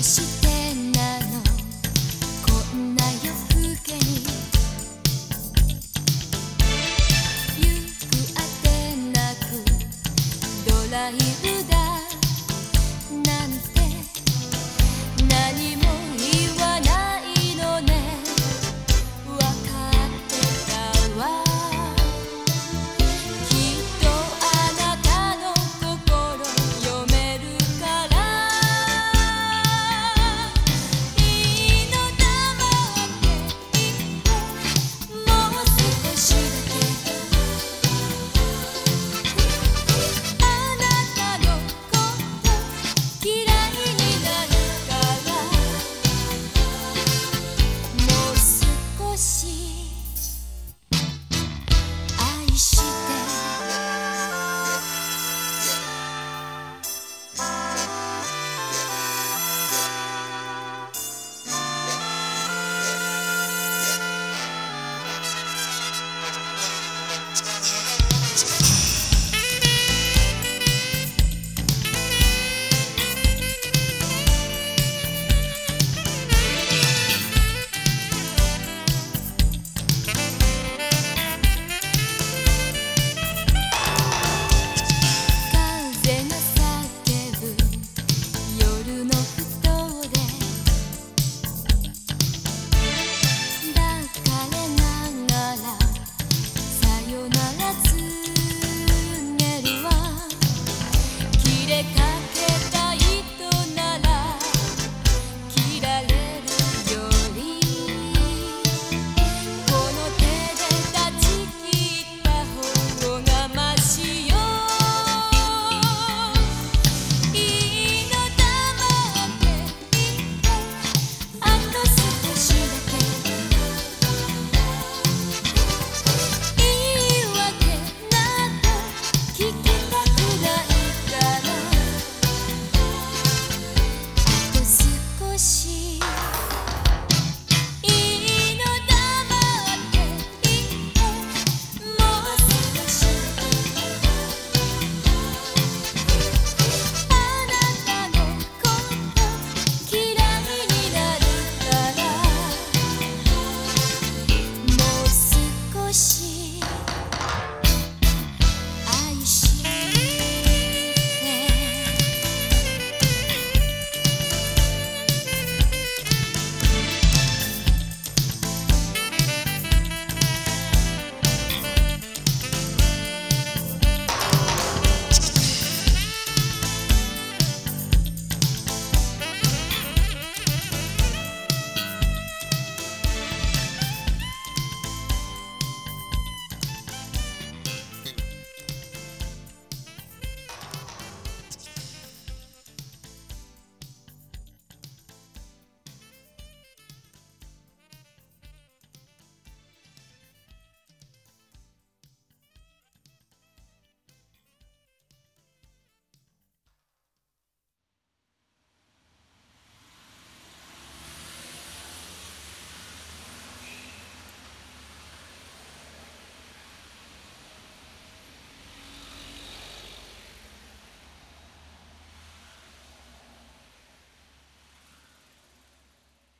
wish